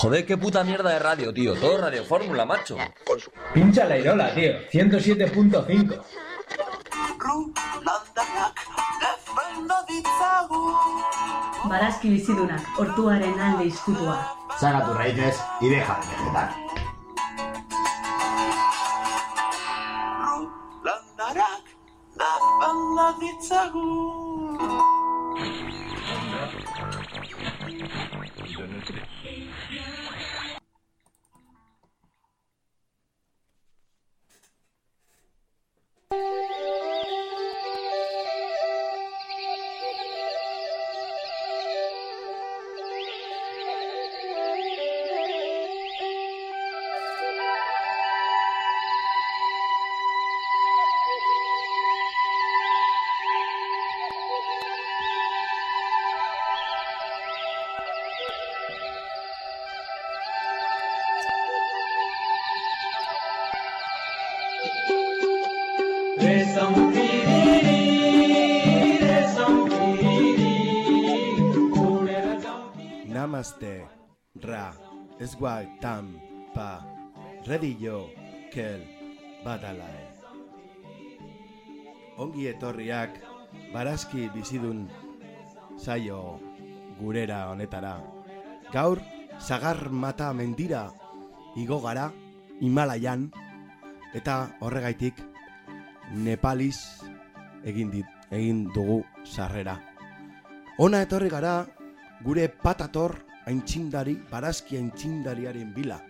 Joder, qué puta mierda de radio, tío. Todo Radio Fórmula, macho. Pincha la Irola, tío. 107.5. Barazki bizidunak, hortuaren alde izkutua. Saca tus raíces y deja de vegetar. Namaste, Ra, Esguai, Tam, Pa, Redillo, Kel, Badalae. Ongi etorriak, barazki bizidun saio gurera honetara. Gaur, zagar mata mendira, igo gara, Himalaian, eta horregaitik, Nepaliz egin, dit, egin dugu sarrera. Ona etorri gara, gure patator aintzindari, barazki aintzindariaren bila.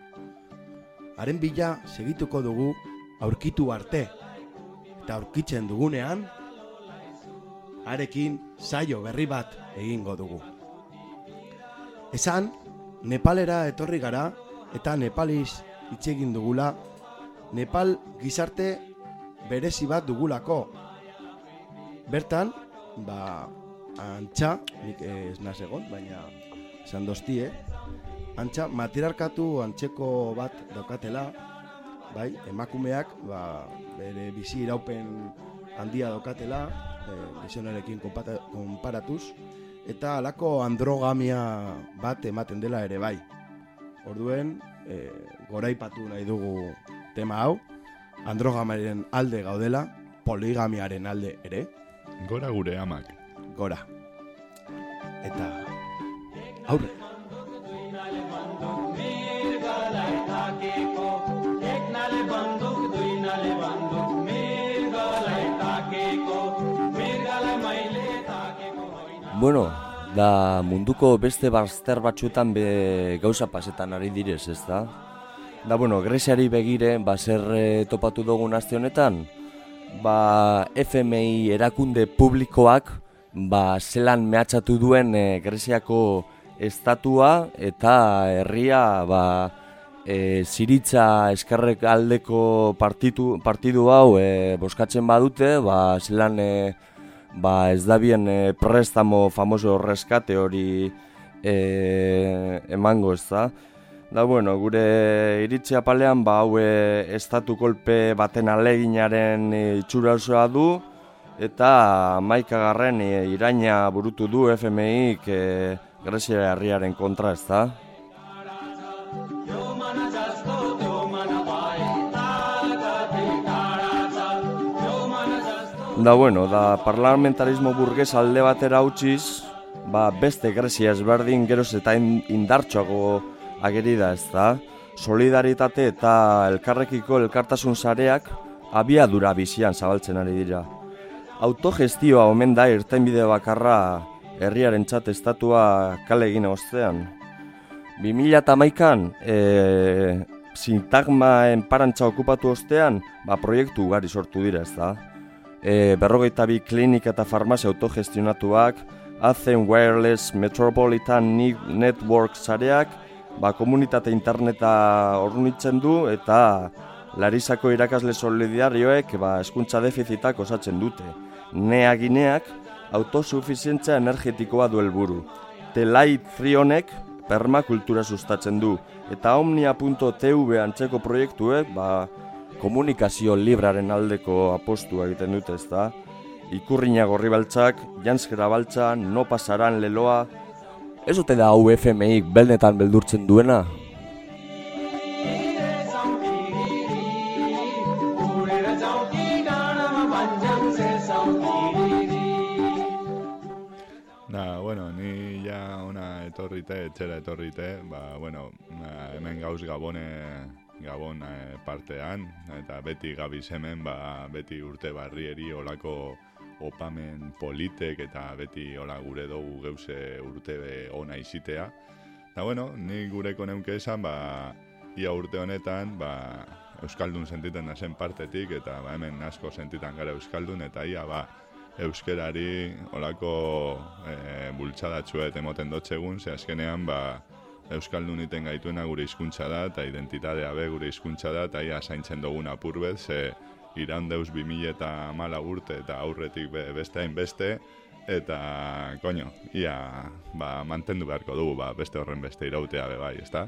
Haren bila segituko dugu aurkitu arte. Eta aurkitzen dugunean, arekin saio berri bat egingo dugu. Esan, Nepalera etorri gara eta Nepaliz hitz egin dugula, Nepal gizarte berezi bat dugulako. Bertan, ba, antxa, nik ez naz egon, baina esan dostie, antxa, matriarkatu antzeko bat daukatela, bai, emakumeak, ba, bere bizi iraupen handia daukatela, e, gizonarekin konpata- konparatuz, eta halako androgamia bat ematen dela ere bai. Orduen, e, goraipatu nahi dugu tema hau, androgamaren alde gaudela, poligamiaren alde ere, Gora gure amak. gora. Eta aurre. Bueno, da munduko beste bazter batzuetan be gauza pasetan ari direz, ez da? Da, bueno, Greziari begire, ba, zer eh, topatu dugun aste honetan, ba, FMI erakunde publikoak, ba, zelan mehatxatu duen eh, Greziako estatua eta herria, ba, e, ziritza eskerrek aldeko partitu, partidu hau e, boskatzen badute, ba, zelan e, ba, ez da bien e, prestamo famoso reskate hori e, emango ez da. Da, bueno, gure iritzi apalean, ba, hau e, estatu kolpe baten aleginaren e, itxura osoa du, eta maikagarren e, iraina burutu du FMIk e, Grezia herriaren kontra ez da. Da bueno, da parlamentarismo burges alde batera utziz, ba beste Grezia ezberdin geroz eta in- indartsuago ageri da, ez da? Solidaritate eta elkarrekiko elkartasun sareak abiadura bizian zabaltzen ari dira. Autogestioa omen da irtenbide bakarra herriaren txat estatua kale egin ostean. 2008an, e, sintagma enparantza okupatu ostean, ba, proiektu ugari sortu dira, ez da? E, berrogeita bi klinik eta farmazia autogestionatuak, Azen Wireless Metropolitan Network sareak, ba, komunitate interneta ornitzen du eta Larisako irakasle solidarioek ba, eskuntza defizitak osatzen dute. Neagineak autosufizientzia energetikoa du helburu. Telait Frionek permakultura sustatzen du eta omnia.tv antzeko proiektuek ba, komunikazio libraren aldeko apostua egiten dute, ezta? Ikurriña gorri baltzak, janskera baltza, no pasaran leloa... Ez ote da hau FMI belnetan beldurtzen duena? Etorrite, etxera etorrite, ba, bueno, na, hemen gauz gabone, gabon eh, partean, eta beti gabiz hemen, ba, beti urte barrieri olako opamen politek, eta beti hola gure dugu geuse urte ona izitea. Da, bueno, ni gureko neuke esan, ba, ia urte honetan, ba, Euskaldun sentiten nazen partetik, eta ba, hemen asko sentitan gara Euskaldun, eta ia, ba, euskerari olako e, bultzadatxuet emoten dotxegun, ze azkenean ba, euskaldun iten gaituena gure hizkuntza da, eta identitatea be gure hizkuntza da, eta ia zaintzen dugun apurbet, ze iran deus 2000 eta mala urte eta aurretik be, beste hain eta, koño, ia ba, mantendu beharko dugu, ba, beste horren beste irautea be bai, ezta?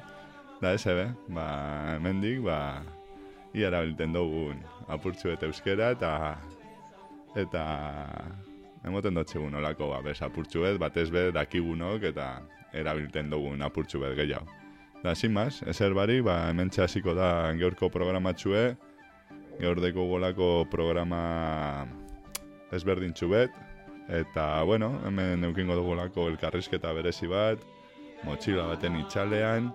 Da, eze be, ba, hemendik, ba, ia erabilten dugun apurtxu eta euskera, eta eta emoten dutxegun olako ba, bez apurtxu bet, batez be dakigunok eta erabilten dugun apurtxu bet gehiago. Da, sin maz, ezer bari, ba, hemen hasiko da geurko programatxue, gaur deko golako programa ezberdintxu bet, eta, bueno, hemen eukingo dugulako elkarrizketa berezi bat, motxila baten itxalean,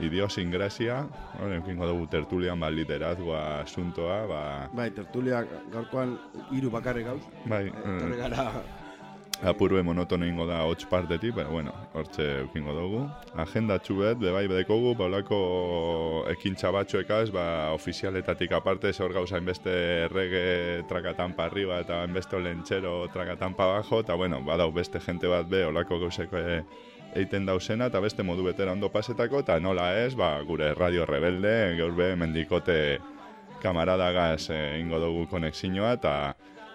idiosingresia, hori eukingo dugu tertulian ba, literazgoa asuntoa, ba, Bai, tertulia gaurkoan hiru bakarrik gauz. bai, eh, gara apurbe monotono ingo da hots partetik, pero bueno, hortxe eukingo dugu. Agenda txubet, bebai bedekogu, baulako ekintza batzuekaz, ba, ofizialetatik aparte, hor gauza inbeste errege trakatan pa arriba eta inbeste olentxero trakatan pa abajo, eta bueno, badau beste jente bat be, olako gauzeko e, eiten dauzena, eta beste modu betera ondo pasetako, eta nola ez, ba, gure Radio Rebelde, gaur be, mendikote kamaradagaz e, ingo dugu konexinoa, eta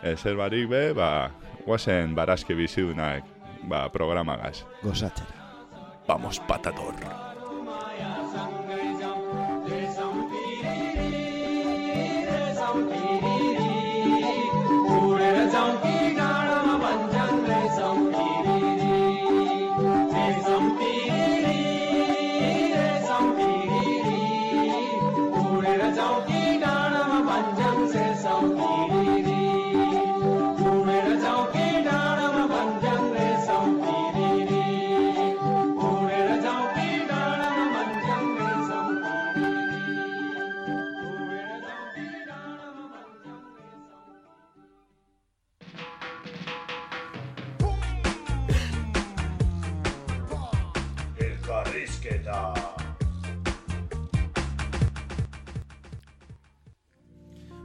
ezer barik be, ba, guazen barazki bizidunak ba, programagaz. gozatzera. Vamos, patador!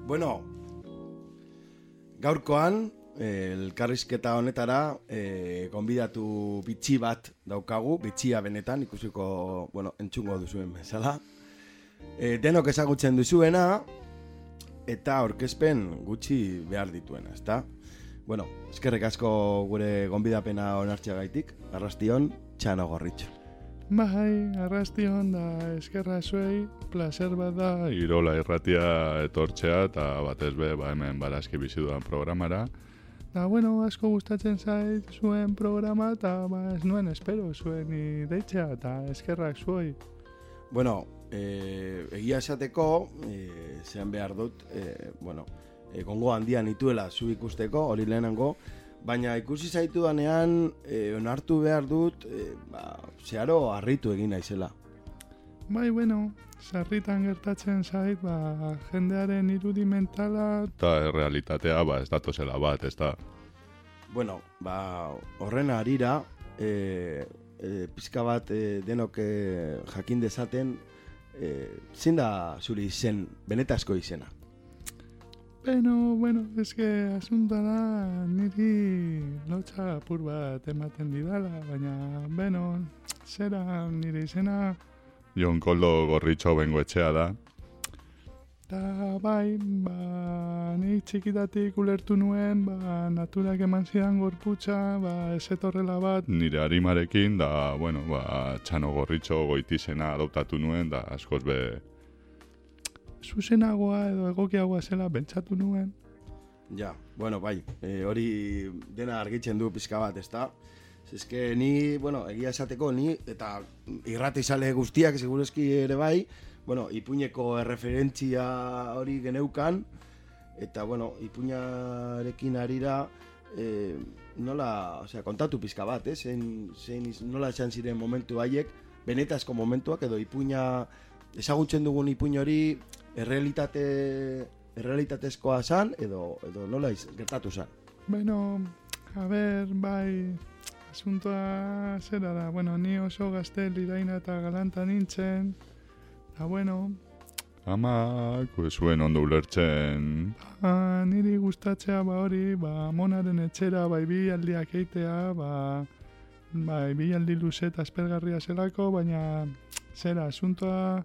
Bueno, gaurkoan, eh, elkarrizketa honetara, eh, gonbidatu bitxi bat daukagu, bitxia benetan, ikusiko, bueno, entzungo duzuen bezala. Eh, denok ezagutzen duzuena, eta aurkezpen gutxi behar dituena, ezta? Bueno, eskerrek asko gure gonbidapena onartxagaitik, arrastion, txano gorritxo. Bai, arrastion da eskerra zuei, placer bat da. Irola irratia etortzea eta batez be, ba hemen barazki bizi dudan programara. Da, bueno, asko gustatzen zait zuen programa eta ba, ez nuen espero zuen deitzea eta eskerrak zuei. Bueno, eh, egia esateko, eh, zean behar dut, eh, bueno, eh, gongo handian ituela zu ikusteko, hori lehenengo, baina ikusi zaitu danean, eh, onartu behar dut, eh, ba, zeharo harritu egin naizela. Bai, bueno, sarritan gertatzen zait, ba, jendearen irudi mentala... Eta realitatea, ba, ez datozela bat, ez da. Bueno, ba, horren arira, e, e, pizka bat e, denok e, jakin dezaten, e, zein da zure izen, benetazko izena? Beno, bueno, eske asunta da niri lotxa apur bat ematen didala, baina, beno, zera nire izena... Jon Koldo gorritxo bengo etxea da. Ta bai, ba, ni txikitatik ulertu nuen, ba, naturak eman zidan gorputza, ba, ez etorrela bat nire harimarekin, da, bueno, ba, txano gorritxo goitizena adoptatu nuen, da, askoz be, zuzenagoa edo egokiagoa zela pentsatu nuen. Ja, bueno, bai, e, hori dena argitzen du pizka bat, ezta? Eske ni, bueno, egia esateko ni eta irrati izale guztiak segureski ere bai, bueno, ipuñeko erreferentzia hori geneukan, eta bueno, ipuñarekin arira, e, nola, osea, kontatu pizka bat, eh? zein, zein, nola esan ziren momentu haiek, benetazko momentuak edo ipuña, ezagutzen dugun ipuñ hori, errealitate, errealitatezkoa zan, edo, edo nola iz, gertatu zan. Bueno, a ber, bai, asuntoa zera da, bueno, ni oso gazte liraina eta galanta nintzen, eta bueno, Amak, ez zuen ondo ulertzen, ba, niri gustatzea ba hori, ba, monaren etxera, bai bi aldiak eitea, ba, bai bi aldi luze eta aspergarria zelako, baina zera, asuntoa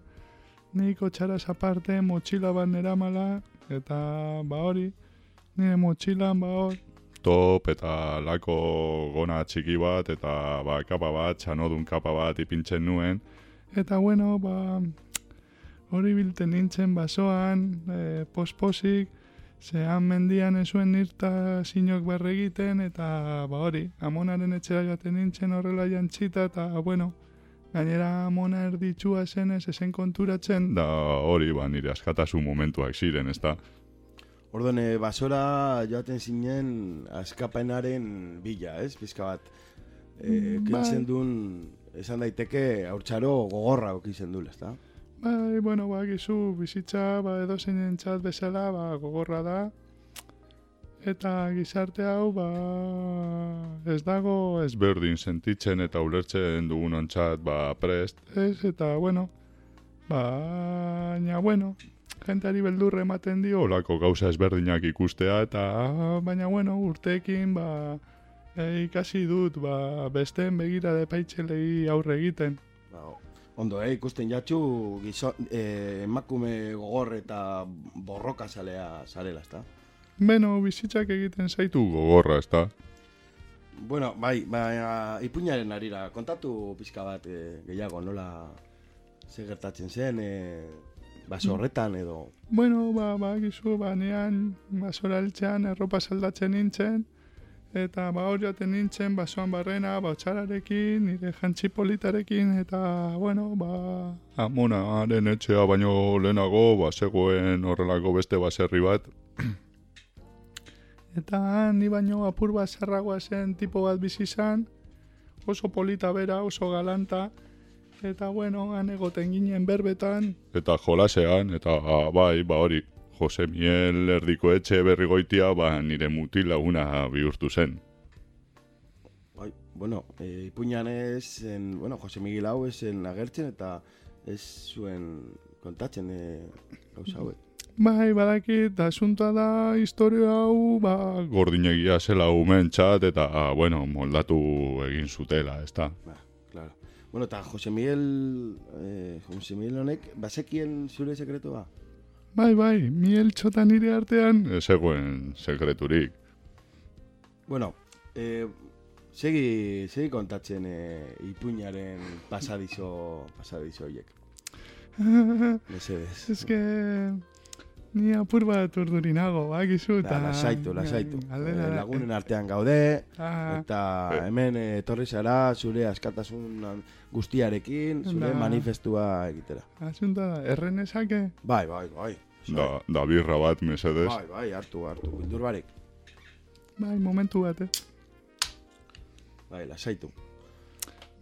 niko txaraz aparte, motxila bat neramala, eta ba hori, nire motxilan ba hor, top eta lako gona txiki bat eta ba, kapa bat, txanodun kapa bat ipintzen nuen. Eta bueno, ba, hori bilten nintzen basoan, e, posposik, zehan mendian ezuen nirta sinok berregiten, eta ba hori, amonaren etxera joaten nintzen horrela jantzita, eta bueno, gainera amona erditxua zenez esen konturatzen, Da hori ba nire askatasun momentuak ziren, ezta? Orduan, e, basora joaten zinen askapenaren bila, ez, pizka bat. E, kentzen bai. duen, esan daiteke, haurtzaro gogorra okizen dula, ezta? bai, bueno, ba, gizu, bizitza, ba, edo txat bezala, ba, gogorra da, eta gizarte hau, ba, ez dago, ez Ezberdin sentitzen eta ulertzen dugun ontzat ba prest. Ez, eta, bueno, baina, bueno, jentari beldurre ematen dio, Olako gauza ezberdinak ikustea eta baina, bueno, urteekin, ba, e, ikasi dut, ba, besteen begira depaitzelei aurre egiten. Ba, ondo, eh, ikusten jatxu, gizo, e, emakume gogor eta borroka zalea zarela, ezta? Beno, bizitzak egiten zaitu. tu gogorra, ezta? Bueno, bai, baina ipuñaren arira, kontatu pizka bat e, gehiago, nola ze gertatzen zen, e, baso horretan edo... Bueno, ba, ba, gizu, ba, nean, basora altzean, erropa saldatzen nintzen, eta ba, hor joaten nintzen, basoan barrena, ba, otxararekin, nire jantzi politarekin, eta, bueno, ba, Amonaren etxea baino lehenago, ba, zegoen horrelako beste baserri bat. Eta han, ni baino apur bat zerragoa zen tipo bat bizi izan, oso polita bera, oso galanta, eta bueno, han egoten ginen berbetan, Eta jolasean, eta ah, bai, ba hori, Jose Miel erdiko etxe berrigoitia, ba nire mutil laguna bihurtu zen. Bai, bueno, e, ipuñan ez, en, bueno, Jose Miguel hau ez zen agertzen eta ez zuen kontatzen e, gauza hauek. Bai, badakit, asuntoa da, historia hau, ba, Gordinegia zela umentzat, eta, ah, bueno, moldatu egin zutela, ezta? Ba, claro. Bueno, eta Jose Miguel, eh, Jose Miguel honek, bazekien zure sekretua? bai, bai, miel txota nire artean, Ez zegoen sekreturik. Bueno, eh, segi, segi kontatzen eh, ipuñaren pasadizo, pasadizo horiek. Mesedez. Ez que, ni apur bat urdurinago, bakizu, Da, eta... lasaitu, lasaitu. Eh, lagunen artean gaude, Ah, eta hemen eh, etorri zara zure askatasun guztiarekin, zure Da. manifestua egitera. asuntoa da, errenezake? Bai, bai, bai. Da, da birra bat, mesedez. Bai, bai, hartu, hartu, bildur barik. Bai, momentu bat, eh? Bai, lasaitu.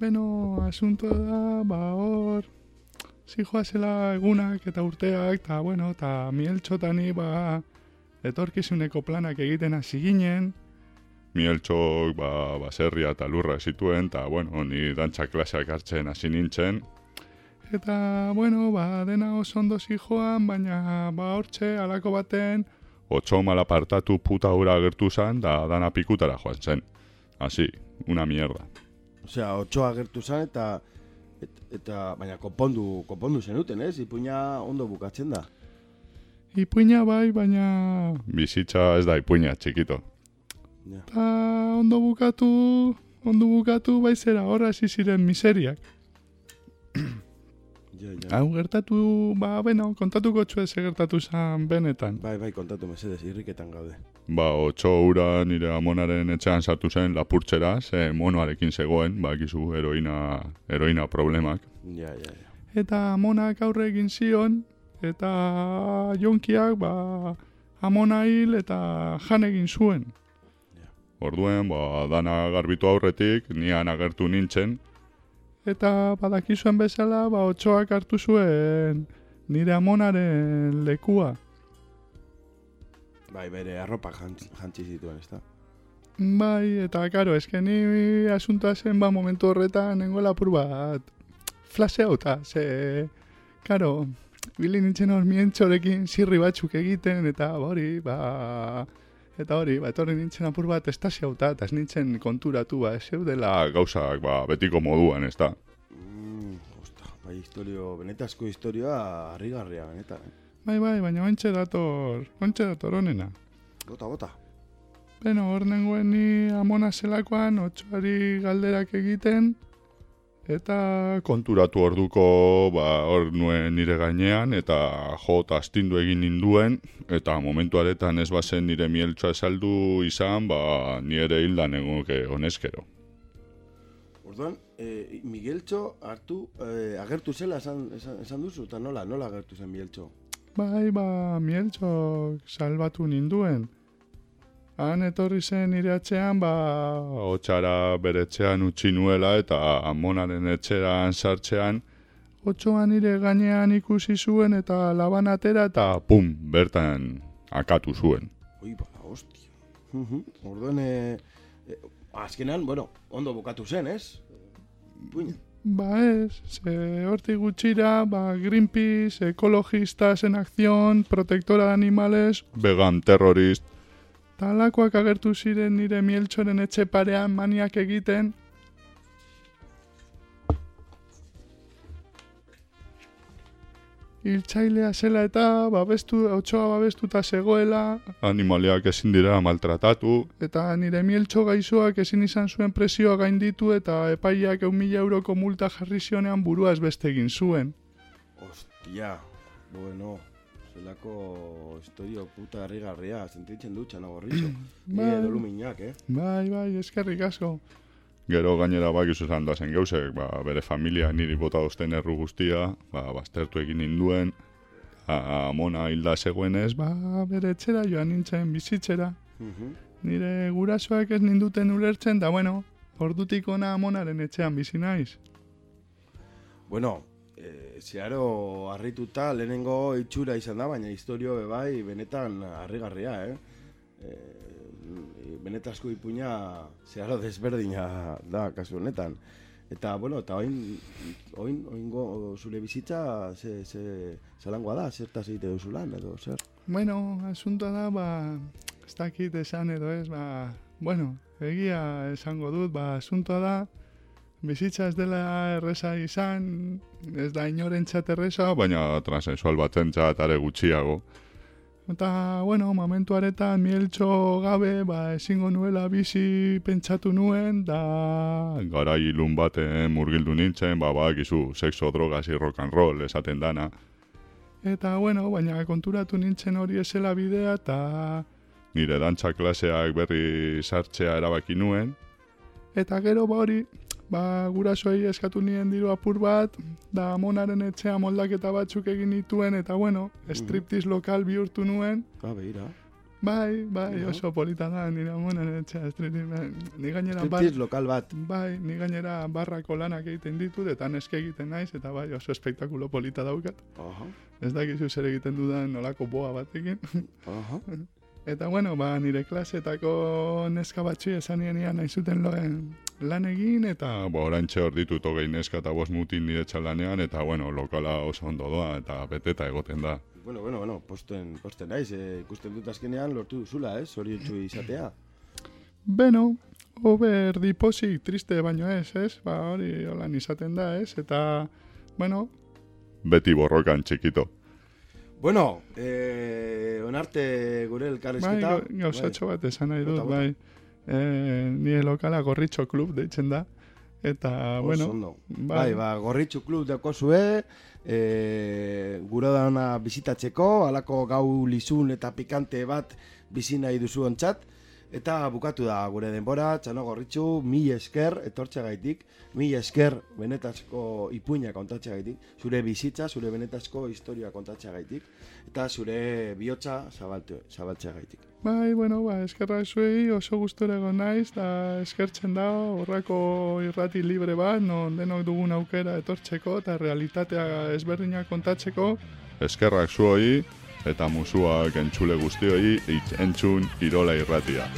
Beno, asuntoa da, ba, hor, zijoa zela egunak eta urteak, eta, bueno, eta mieltxotani, ba, etorkizuneko planak egiten hasi ginen, Mieltxok, ba, baserria eta lurra zituen, eta, bueno, ni dantza klaseak hartzen hasi nintzen. eta, bueno, ba, dena oso ondo zijoan, baina, ba, hortxe, alako baten, Otso malapartatu puta hura agertu zen, da dana pikutara joan zen. Asi, una mierda. Osea, otsoa agertu zen eta et, eta baina konpondu, konpondu zenuten, ez? Ipuña ondo bukatzen da. ipuina bai, baina, Bizitza ez da ipuina, txikito. Ja. eta ondo bukatu, ondo bukatu, bai zera, horra ziren miseriak. Ja, ja. Hau gertatu, ba, beno, kontatuko txue ze gertatu zan benetan. Bai, bai, kontatu mesedez, irriketan gaude. Ba, otso hura nire amonaren etxean sartu zen lapurtzera, ze monoarekin zegoen, bakizu heroina, heroina problemak. Ja, ja, ja. Eta monak aurre egin zion, eta jonkiak, ba, amona hil eta jan egin zuen. Orduen, ba, dana garbitu aurretik, nian agertu nintzen, Eta badakizuen bezala, ba, otxoak hartu zuen nire amonaren lekua. Bai, bere arropa jantzi, jantzi zituen, ezta? Bai, eta karo, eske ni asuntoa zen ba momentu horretan nengoela apur bat flasheauta, ze, karo, bili nintzen hor mientxorekin zirri batzuk egiten, eta hori, ba, eta hori, ba, etorri nintzen apur bat estasiauta, eta ez nintzen konturatu, ba, ez dela gauzak ba, betiko moduan, ez da. Mm, osta, bai, historio, benetazko historioa harrigarria, benetan. Eh? bai, bai, baina ontxe dator, ontxe dator honena. Bota, bota. Beno, hor nengoen ni amona zelakoan, otxoari galderak egiten, eta Konturatu orduko, ba, hor nuen nire gainean, eta jo, astindu egin ninduen, eta momentu aretan ez bazen nire mieltsoa saldu izan, ba, nire hildan egoke honezkero. Orduan, e, Migueltxo hartu, e, agertu zela esan, esan, esan duzu, eta nola, nola agertu zen Migueltxo? bai, ba, mieltxok salbatu ninduen. Han etorri zen nire atzean, ba, Hotsara bere etxean utzi nuela eta amonaren etxeran sartzean, otxoan nire gainean ikusi zuen eta laban atera eta pum, bertan akatu zuen. Ui, ba, hostia. Orduan, e, e, azkenan, bueno, ondo bukatu zen, ez? Puña. Ba ez, ze hortik gutxira, ba Greenpeace, ekologistas en acción, protectora de animales, Vegan terrorist, talakoak agertu ziren nire mieltxoren etxe parean maniak egiten. Hiltzailea zela eta babestu, otsoa babestuta zegoela, animaliak ezin dira maltratatu, eta nire mieltxo gaixoak ezin izan zuen presioa gainditu eta epaiak eun mila euroko multa jarri zionean burua ez beste egin zuen. Hostia, bueno, zelako historio puta harrigarria, sentitzen dutxa nago gorritxo. Bai. Bai. dolu minak, eh? Bai, bai, eskerrik asko. Gero gainera bakizu zan doazen gauzek, ba, bere familia niri bota dozten erru guztia, ba, baztertu egin ninduen, a, amona hilda zegoenez, ba, Ba, bere etxera joan nintzen bizitzera. Mhm. Nire gurasoak ez ninduten ulertzen, da bueno, ordutik ona amonaren etxean bizi naiz. Bueno, zeharo harrituta lehenengo itxura izan da, baina historio bai benetan harrigarria, eh? E, benetazko ipuña zeharo desberdina da kasu honetan. Eta, bueno, eta oin, oin, oingo zure bizitza ze, ze, zelangoa da, zertaz egite duzu lan, edo zer? Bueno, asuntoa da, ba, ez dakit esan edo ez, ba, bueno, egia esango dut, ba, asuntoa da, bizitza ez dela erresa izan, ez da inorentzat erresa, baina transexual batentzat are gutxiago. Eta, bueno, momentu aretan mieltxo gabe, ba, ezingo nuela bizi pentsatu nuen, da, Garai ilun baten murgildu nintzen, ba, bakizu, sexo, drogas, rock and roll esaten dana. eta, bueno, baina konturatu nintzen hori esela bidea, eta, Nire dantza klaseak berri sartzea erabaki nuen, eta gero ba hori, ba, gurasoei eskatu nien diru apur bat, da amonaren etxea moldaketa batzuk egin nituen, eta, bueno, striptease lokal bihurtu nuen, Ah, behira. bai, bai, oso polita da, nire amonaren etxea striptease, bai, ni gainera, bar, Striptease lokal bat. bai, ni gainera barrako lanak egiten ditut, eta neske egiten naiz, eta bai, oso espektakulo polita daukat. Aha, Ez dakizu zer egiten dudan nolako boa batekin. aha. Eta bueno, ba, nire klasetako neska batzu esan nienian nahi zuten loen lan egin, eta ba, orantxe hor ditut hogei neska eta bost mutin nire txalanean, eta, bueno, lokala oso ondo doa, eta beteta egoten da. Bueno, bueno, bueno, posten, posten naiz, eh, ikusten dut azkenean lortu duzula, ez? Hori izatea. beno, ober diposik triste baino ez, ez? Ba, hori holan izaten da, ez? Eta, bueno, Beti borrokan txikito. Bueno, eh, onarte gure bai, elkarrezketa. gau- gauzatxo bat esan nahi dut, bai. E, nire lokala gorritxo klub deitzen da. Eta, Oso bueno, ondo. Bai, ba, gorritxu klub deko zue, e, gure dauna bizitatzeko, alako gau lizun eta pikante bat bizi nahi duzu ontzat, Eta bukatu da gure denbora, txano gorritxu, mi esker etortxagaitik, mi esker benetazko ipuina kontatxagaitik, zure bizitza, zure benetazko historia kontatxagaitik, eta zure bihotza zabaltu, zabaltxagaitik. Bai, bueno, ba, eskerra zuei oso gustura egon naiz, da eskertzen da horrako irrati libre bat, non denok dugun aukera etortzeko eta realitatea ezberdinak kontatzeko. Eskerrak zuoi eta musuak entzule guztioi entzun Irola irratia.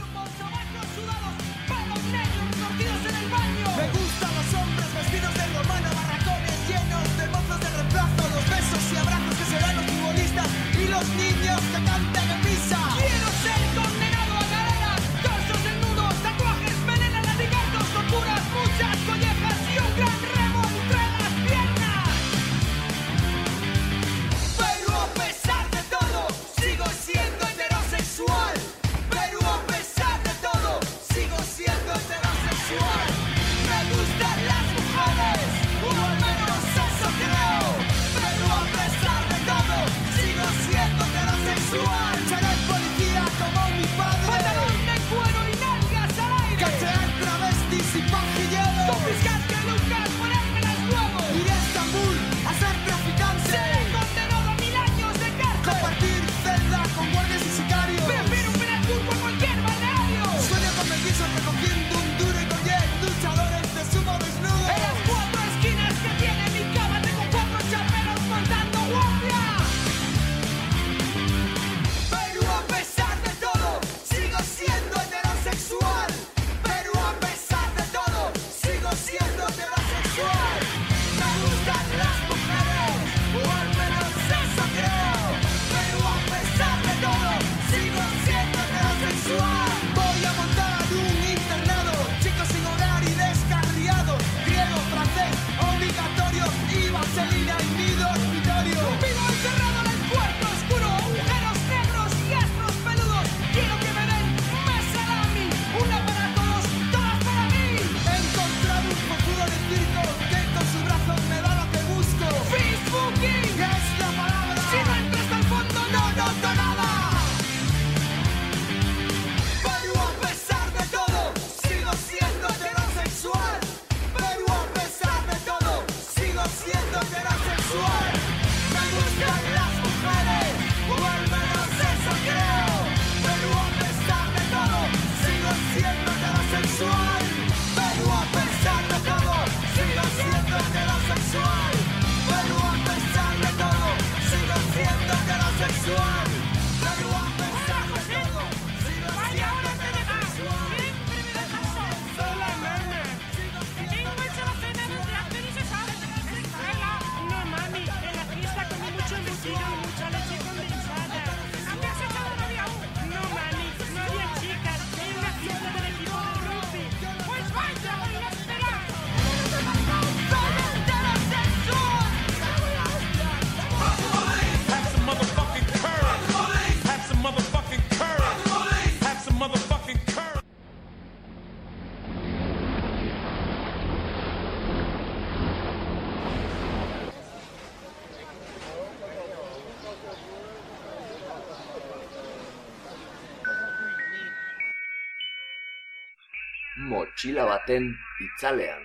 Baten itzalean.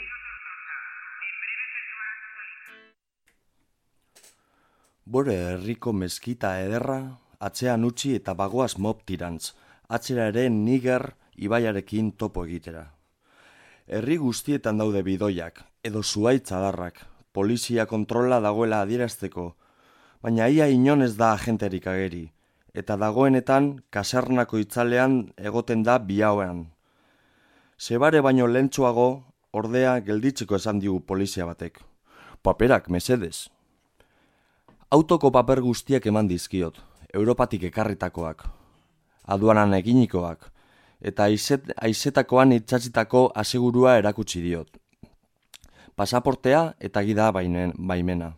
Bore herriko meskita ederra, atzean utzi eta bagoaz mop tirantz, atzera ere niger ibaiarekin topo egitera. Herri guztietan daude bidoiak, edo zuaitz adarrak, polizia kontrola dagoela adierazteko, baina ia inon ez da agenterik ageri, eta dagoenetan kasernako itzalean egoten da biauean. Zebare baino lentsuago, ordea gelditzeko esan digu polizia batek. Paperak, mesedez. Autoko paper guztiak eman dizkiot, Europatik ekarritakoak, aduanan eginikoak, eta aizet, aizetakoan itxatzitako asegurua erakutsi diot. Pasaportea eta gida bainen, baimena.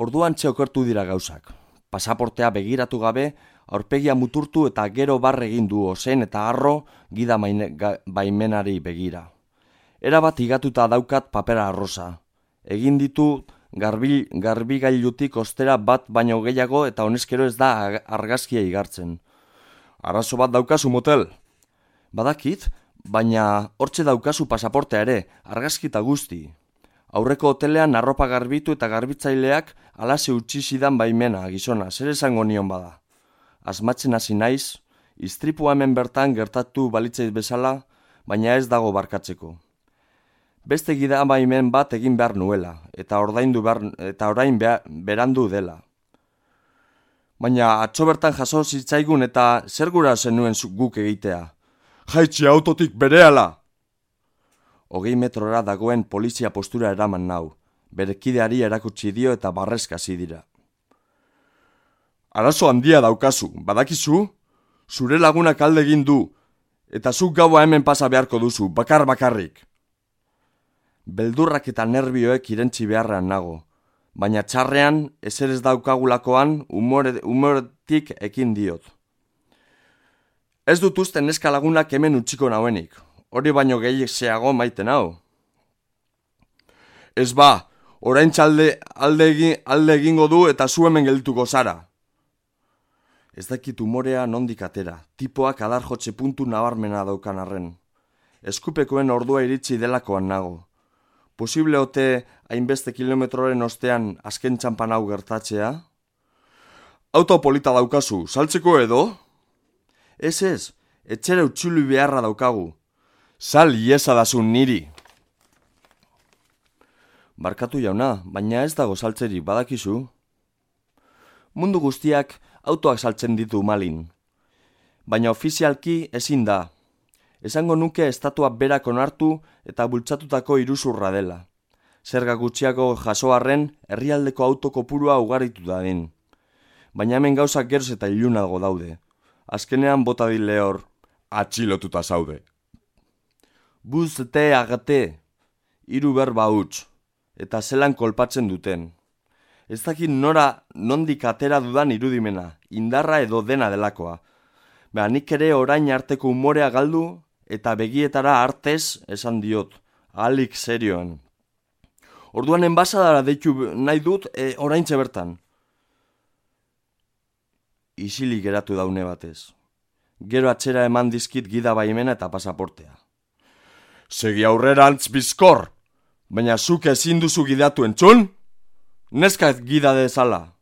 Orduan txeokertu dira gauzak. Pasaportea begiratu gabe, aurpegia muturtu eta gero barre egin du ozen eta harro gida maine, ga, baimenari begira. Era bat igatuta daukat papera arrosa. Egin ditu garbil, garbigailutik ostera bat baino gehiago eta honezkero ez da argazkia igartzen. Arazo bat daukazu motel. Badakit, baina hortxe daukazu pasaportea ere, argazkita guzti. Aurreko hotelean arropa garbitu eta garbitzaileak alase utzi zidan baimena gizona, zer esango nion bada. Asmatzen hasi naiz, istripua hemen bertan gertatu balitzait bezala, baina ez dago barkatzeko. Beste gida baimen bat egin behar nuela, eta ordaindu behar, eta orain behar, berandu dela. Baina atzo bertan jaso zitzaigun eta zer gura zenuen guk egitea. Jaitsi autotik berehala! Hogei metrora dagoen polizia postura eraman nau, bere kideari erakutsi dio eta barrezkasi dira. Arazo handia daukazu, badakizu? Zure lagunak alde egin du, eta zuk gaua hemen pasa beharko duzu, bakar bakarrik. Beldurrak eta nerbioek irentzi beharrean nago, baina txarrean ezer ez daukagulakoan umore, umoretik ekin diot. Ez dut uste neska lagunak hemen utziko nauenik, hori baino gehiago maite nau. Ez ba, orain txalde alde, egin, alde egingo du eta zu hemen geldituko zara. Ez dakit umorea nondik atera, tipoak adar jotxe puntu nabarmena daukan arren. Eskupekoen ordua iritsi delakoan nago. Posible ote hainbeste kilometroren ostean azken txampan hau gertatzea? Auto polita daukazu, saltzeko edo? Ez ez, etxera utxulu beharra daukagu. Sal iesa dazun niri. Barkatu jauna, baina ez dago saltzeri badakizu. Mundu guztiak autoak saltzen ditu malin. Baina ofizialki ezin da. Esango nuke estatua berak onartu eta bultzatutako iruzurra dela. Zerga gutxiago jasoarren herrialdeko auto kopurua ugaritu dadin. Baina hemen gauzak geroz eta ilunago daude. Azkenean bota dit lehor, atxilotuta zaude. Buzte agate, hiru berba huts, eta zelan kolpatzen duten. Ez dakit nora nondik atera dudan irudimena, indarra edo dena delakoa. Ba, nik ere orain arteko umorea galdu eta begietara artez esan diot, ahalik serioan. Orduan enbasadara deitu nahi dut e, oraintxe bertan. Isilik geratu daune batez. Gero atxera eman dizkit gida baimena eta pasaportea. Segi aurrerantz bizkor, baina zuk ezin duzu gidatu entzun? Neska gida dezala.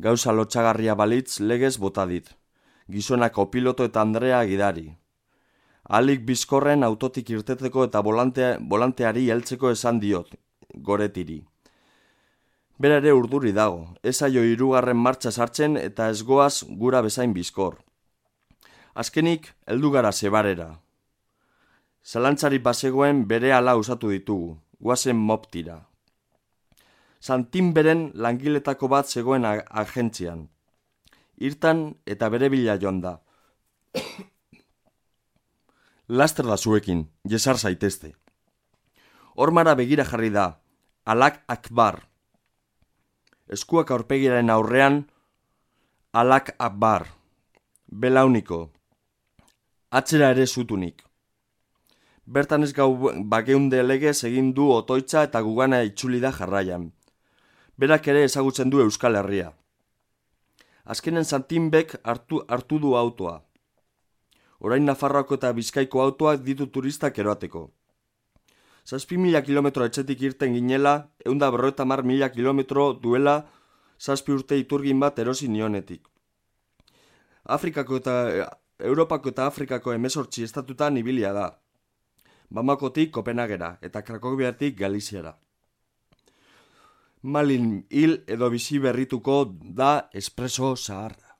Gauza lotxagarria balitz legez bota dit. Gizonako piloto eta Andrea gidari. Alik bizkorren autotik irteteko eta volante, volanteari heltzeko esan diot, goretiri. Bera ere urduri dago, ez aio hirugarren martxa sartzen eta ez goaz gura bezain bizkor. Azkenik, heldu gara zebarera. Zalantzari bazegoen bere ala usatu ditugu, guazen moptira. Santinberen langiletako bat zegoen agentzian. Irtan eta bere bila joan da. Laster da zuekin, jesar zaitezte. Hormara begira jarri da, alak akbar. Eskuak aurpegiraren aurrean, alak akbar. Belauniko. Atzera ere zutunik. Bertan ez gau bageunde legez egin du otoitza eta gugana itzuli da jarraian. Berak ere ezagutzen du Euskal Herria. Azkenen Santinbek hartu, hartu du autoa. Orain Nafarroako eta Bizkaiko autoak ditu turistak eroateko. Zazpi mila kilometro etxetik irten ginela, eunda berroeta mar mila kilometro duela zazpi urte iturgin bat erosi nionetik. Afrikako eta Europako eta Afrikako emesortzi estatutan ibilia da. Bamakotik Kopenhagera eta Krakowiatik Galiziara. Malin hil edo bizi berrituko da espreso zaharra.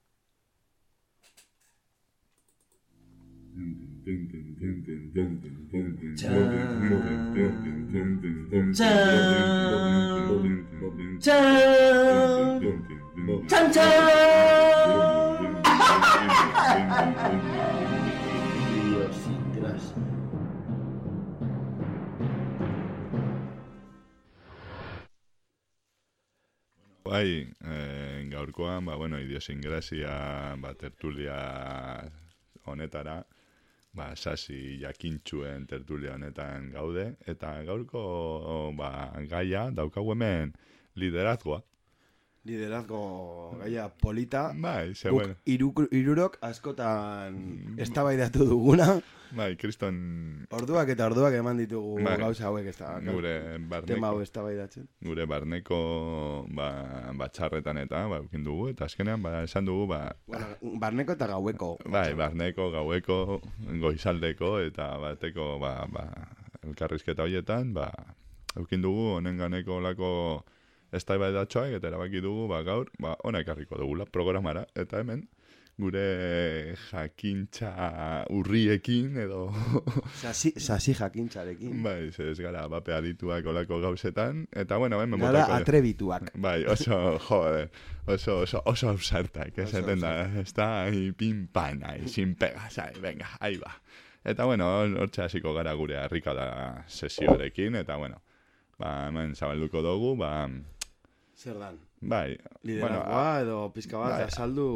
Bai, eh, gaurkoan, ba, bueno, idiosinkrazia, ba, tertulia honetara, ba, sasi jakintxuen tertulia honetan gaude, eta gaurko, ba, gaia daukagu hemen liderazgoa. Liderazgo gaia polita. Bai, ze bueno. iru- irurok askotan eztabaidatu duguna. Bai, kriston Orduak eta orduak eman ditugu Bai. gauza hauek ez da. gure Tema hau barneko, eztabaidatzen. gure barneko ba, batxarretan eta ba, dugu, eta azkenean ba, esan dugu, ba, Bueno, barneko eta gaueko. bai, barneko, gaueko, goizaldeko, eta bateko, ba, ba, elkarrizketa horietan, ba, eukin dugu, honen ganeko olako eztabaidatxoak, eta erabaki dugu, ba, gaur, ba, ona ekarriko dugula programara, eta hemen, gure jakintza urriekin edo Sasi, sasi jakintzarekin. bai, ez gara bape adituak olako gauzetan eta bueno, hemen Gara botako- atrebituak. Bai, oso, joder, oso, oso, oso ausartak, esaten da, ez da, pin pan, ahí, sin pegas, ahí, venga, ahí va. Eta bueno, hortxe hasiko gara gure harrikada sesioarekin, eta bueno, ba, hemen zabalduko dugu, ba, Zer dan? bai, Liderazgoa edo pizka bat bai. azaldu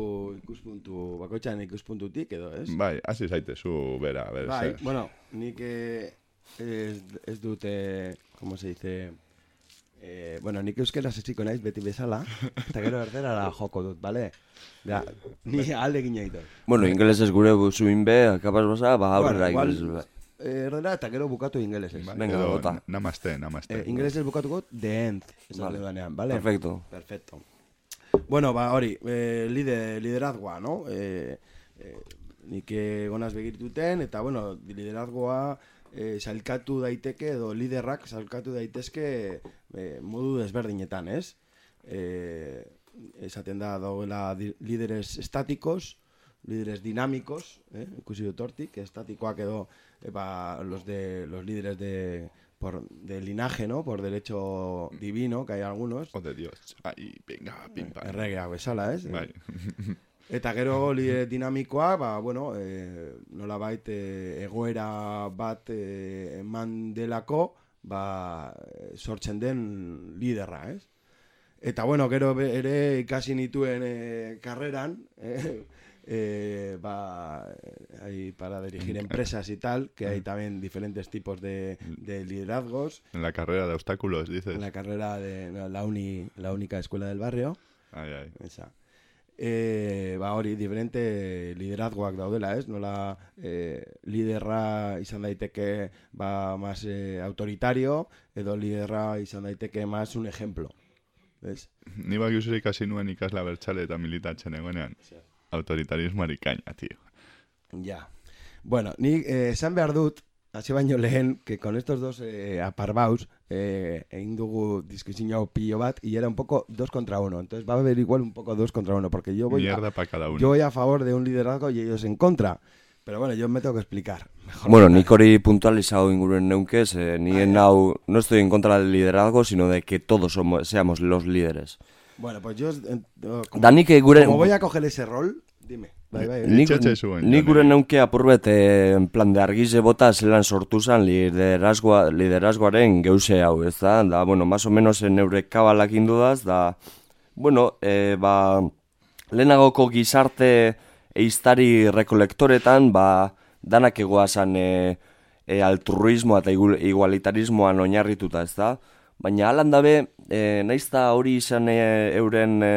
ikuspuntu, bakoitzaren ikuspuntutik edo, ez? bai, hasi zaitezu, bera, bera, Bai, zer. bueno, nik eh, ez, ez dute, como se dice, eh, bueno, nik euskeraz esiko naiz beti bezala, eta gero erderara joko dut, bale? Ja, ni alde gina ito. Bueno, ingelesez gure zuin be, akabas basa, ba aurrera be. eh, erdera eta gero bukatu ingelesez. Bai, venga, edo bota. Namaste, namaste. Eh, ingelesez bukatuko the end, esan Vale. dudanean, bale? Perfecto. Perfecto. Bueno, ba, hori, eh, lider, liderazgoa, no? Eh, eh, nik egonaz begirituten, eta, bueno, liderazgoa eh, salkatu daiteke, edo liderrak salkatu daitezke eh, modu desberdinetan, ez? Eh, esaten da dagoela di- lideres estáticos, líderes dinámicos, eh? ikusi dut hortik, estatikoak edo ba, los de los líderes de por de linaje, ¿no? Por derecho divino, que hay algunos. Oh, de Dios. Ahí, venga, pim, pam. Erregeak bezala, ez? Bai. Eta gero lidere dinamikoa, ba, bueno, e, nolabait e, egoera bat e, eman delako, ba, sortzen den liderra, ez? Eta bueno, gero ere ikasi nituen e, karreran, e, e, ba, hay para dirigir empresas y tal, que hay también diferentes tipos de, de liderazgos. En la carrera de obstáculos, dices. En la carrera de no, la, uni, la única escuela del barrio. Ai, ai. Esa. E, ba hori, diferente liderazgoak daudela, ez? Nola e, liderra izan daiteke ba, más e, autoritario, edo liderra izan daiteke más un ejemplo. Ez? Ni bakizu ikasi nuen ikasla bertxale eta militatzen egonean. Autoritarismoari kaina, tío. Ja. Bueno, ni eh, esan behar dut, hasi baino lehen, que con estos dos eh, aparbaus eh, egin dugu diskusiño pillo bat, y era un poco dos contra uno. Entonces va a haber igual un poco dos contra uno, porque yo voy, Mierda a, pa cada uno. yo voy a favor de un liderazgo y ellos en contra. Pero bueno, yo me tengo que explicar. Mejor Bueno, nik hori puntualizado inguruen neunke, ze ni en hau, no estoy en contra del liderazgo, sino de que todos somos, seamos los líderes. Bueno, pues yo... eh, como, Da nik gure... como voy a coger ese rol, dime. Bai, bai. Nik, zuen, nik gure neunke apurbet eh, en plan de argize bota zelan sortu zan liderazgoa, liderazgoaren geuse hau, ez da? Da, bueno, más o menos en neure kabalak indudaz, da, bueno, eh, ba, lehenagoko gizarte eiztari rekolektoretan, ba, danak egoazan e, e, altruismo eta igu- igualitarismoan oinarrituta, ez da? Baina alan dabe, e, naizta hori izan e, euren... E,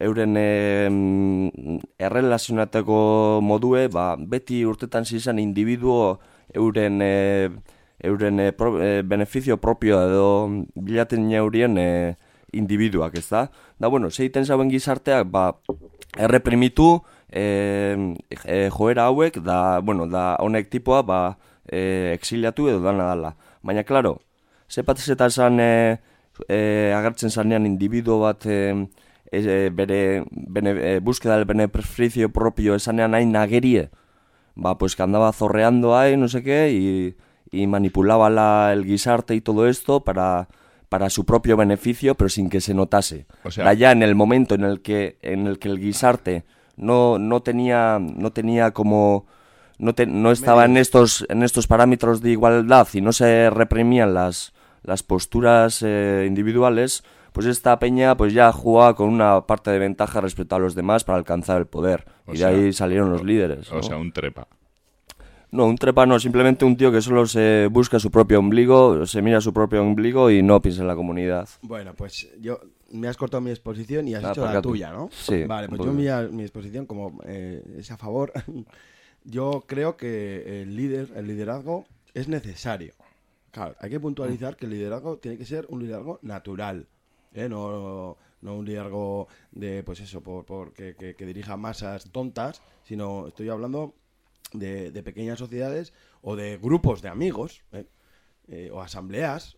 euren e, errelazionateko modue, ba, beti urtetan zizan individuo euren e, euren e, pro, e, beneficio propio edo bilaten neurien e, individuak, ez da? Da, bueno, zeiten zauen gizarteak, ba, erreprimitu e, e, joera hauek, da, bueno, da honek tipoa, ba, e, exiliatu edo dana dala. Baina, klaro, zepatez eta zan e, e, agertzen zanean individuo bat e, e, bere, bene, e, búsqueda del beneficio propio esanean hain agerie, va, pues que andaba zorreando ahí, no sé qué, y, y manipulaba la, el guisarte y todo esto para, para su propio beneficio, pero sin que se notase. O sea- ya en el momento en el que, en el, que el guisarte no, no tenía, no tenía como... No, te- no estaba en estos, en estos parámetros de igualdad y no se reprimían las, las posturas eh, individuales, pues esta peña pues ya jugaba con una parte de ventaja respecto a los demás para alcanzar el poder. O y sea, de ahí salieron los líderes. O ¿no? sea, un trepa. No, un trepa no, simplemente un tío que solo se busca su propio ombligo, se mira su propio ombligo y no piensa en la comunidad. Bueno, pues yo me has cortado mi exposición y has Ah, hecho la tuya, ¿no? Sí, Vale, pues yo mi, mi exposición, como eh, es a favor, yo creo que el líder, el liderazgo es necesario. Claro, hay que puntualizar que el liderazgo tiene que ser un liderazgo natural, ¿eh? no, no un liderazgo de, pues eso, por, por que, dirija masas tontas, sino estoy hablando de, de pequeñas sociedades o de grupos de amigos ¿eh? Eh, o asambleas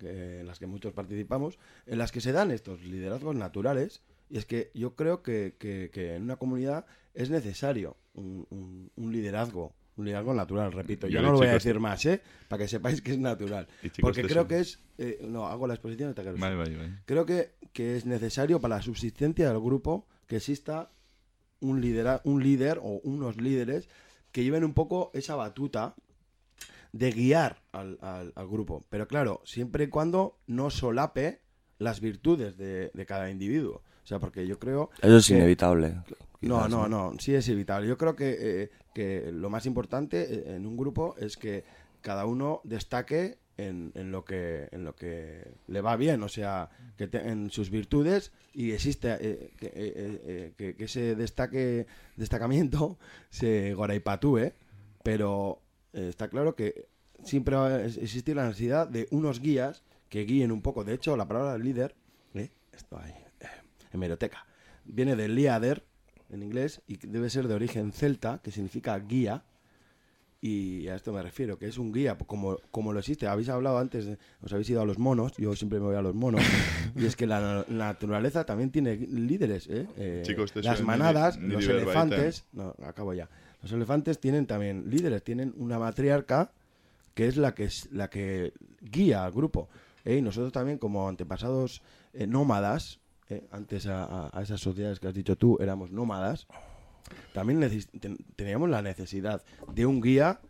en las que muchos participamos, en las que se dan estos liderazgos naturales. Y es que yo creo que en una comunidad es necesario un, un- un liderazgo, un liderazgo natural, repito. Yo Yo no lo voy a decir más, ¿eh? Para que sepáis que es natural. Porque creo son- que es... eh, no, hago la exposición y te. Vale, vale, vale. Creo que, que es necesario para la subsistencia del grupo que exista un, lidera- un líder o unos líderes que lleven un poco esa batuta de guiar al, al- al grupo. Pero claro, siempre y cuando no solape las virtudes de, de cada individuo. O sea, porque yo creo... Eso es que- inevitable. No, no, no, sí es evitable. Yo creo que, eh, que lo más importante eh, en un grupo es que cada uno destaque en, en lo que en lo que le va bien, o sea, que te- en sus virtudes y existe eh, que, eh, eh, eh, que- ese destaque destacamiento se goraipatúe, pero está claro que siempre va a existir la necesidad de unos guías que guíen un poco. De hecho, la palabra líder, esto ahí, hemeroteca, viene de liader en inglés y debe ser de origen celta, que significa guía. Y a esto me refiero, que es un guía, como, como lo existe. Habéis hablado antes, de- os habéis ido a los monos, yo siempre me voy a los monos. y es que la, la naturaleza también tiene líderes, ¿eh? Eh, Chicos, las manadas, ni- ni los elefantes, no, acabo ya. Los elefantes tienen también líderes, tienen una matriarca que es la que es la que guía al grupo. ¿eh? Y nosotros también, como antepasados eh, nómadas, ¿eh? antes a, esas sociedades que has dicho tú, éramos nómadas, también teníamos la necesidad de un guía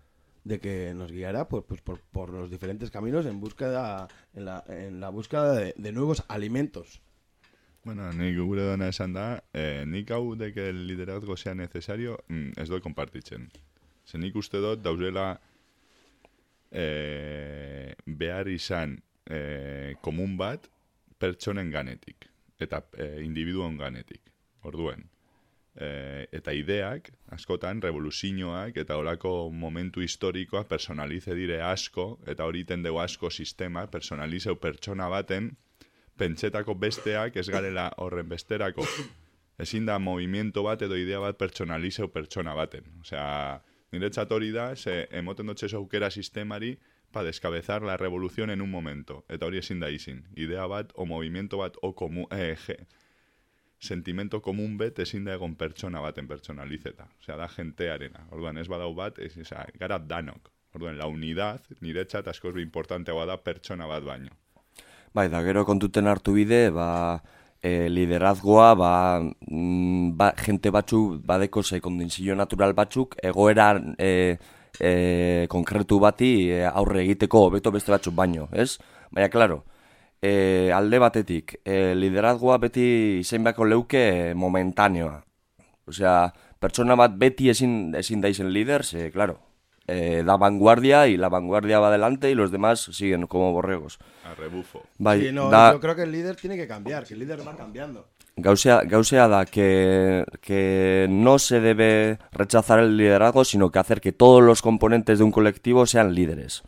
de que nos guiara pues, pues, por, por los diferentes caminos en búsqueda en la, en la búsqueda de, nuevos alimentos. Bueno, nik gure dona esan da, eh, nik hau de que el liderazgo sea necesario, mm, ez dut konpartitzen. Ze nik uste dut dauzela eh, behar izan eh, komun bat pertsonen ganetik, eta eh, individuen ganetik. Orduen, eh, eta ideak, askotan, revoluzioak eta olako momentu historikoak personalize dire asko, eta hori tendeu asko sistema, personalizeu pertsona baten, pentsetako besteak ez garela horren besterako. Ezin da movimiento bat edo idea bat pertsonalizeu pertsona baten. Osea, niretzat hori da, ze emoten dutxe aukera sistemari pa descabezar la revolución en un momento. Eta hori ezin da izin. Idea bat o movimiento bat o komu, eh, je, sentimento komun bet ezin da egon pertsona baten pertsonalizeta. Osea, da jentearena. Orduan, ez badau bat, ez, osea, gara danok. Orduan, la unidad, niretzat askoz be importanteagoa da pertsona bat baino. Bai, da gero kontuten hartu bide, ba, e, liderazgoa, ba, mm, ba, jente batzuk, badeko ze kondizio natural batzuk, egoera e, e, konkretu bati e, aurre egiteko hobeto beste batzuk baino, ez? Baina, klaro, e, alde batetik, e, liderazgoa beti izen beharko leuke momentaneoa. Osea, pertsona bat beti ezin, ezin da izen líder, ze, claro, eh, da vanguardia y la vanguardia va adelante y los demás siguen como borregos. A rebufo. Bai, Sí, no, da, Yo creo que el líder tiene que cambiar, que el líder va cambiando. Gausea, gausea que, que no se debe rechazar el liderazgo, sino que hacer que todos los componentes de un colectivo sean líderes.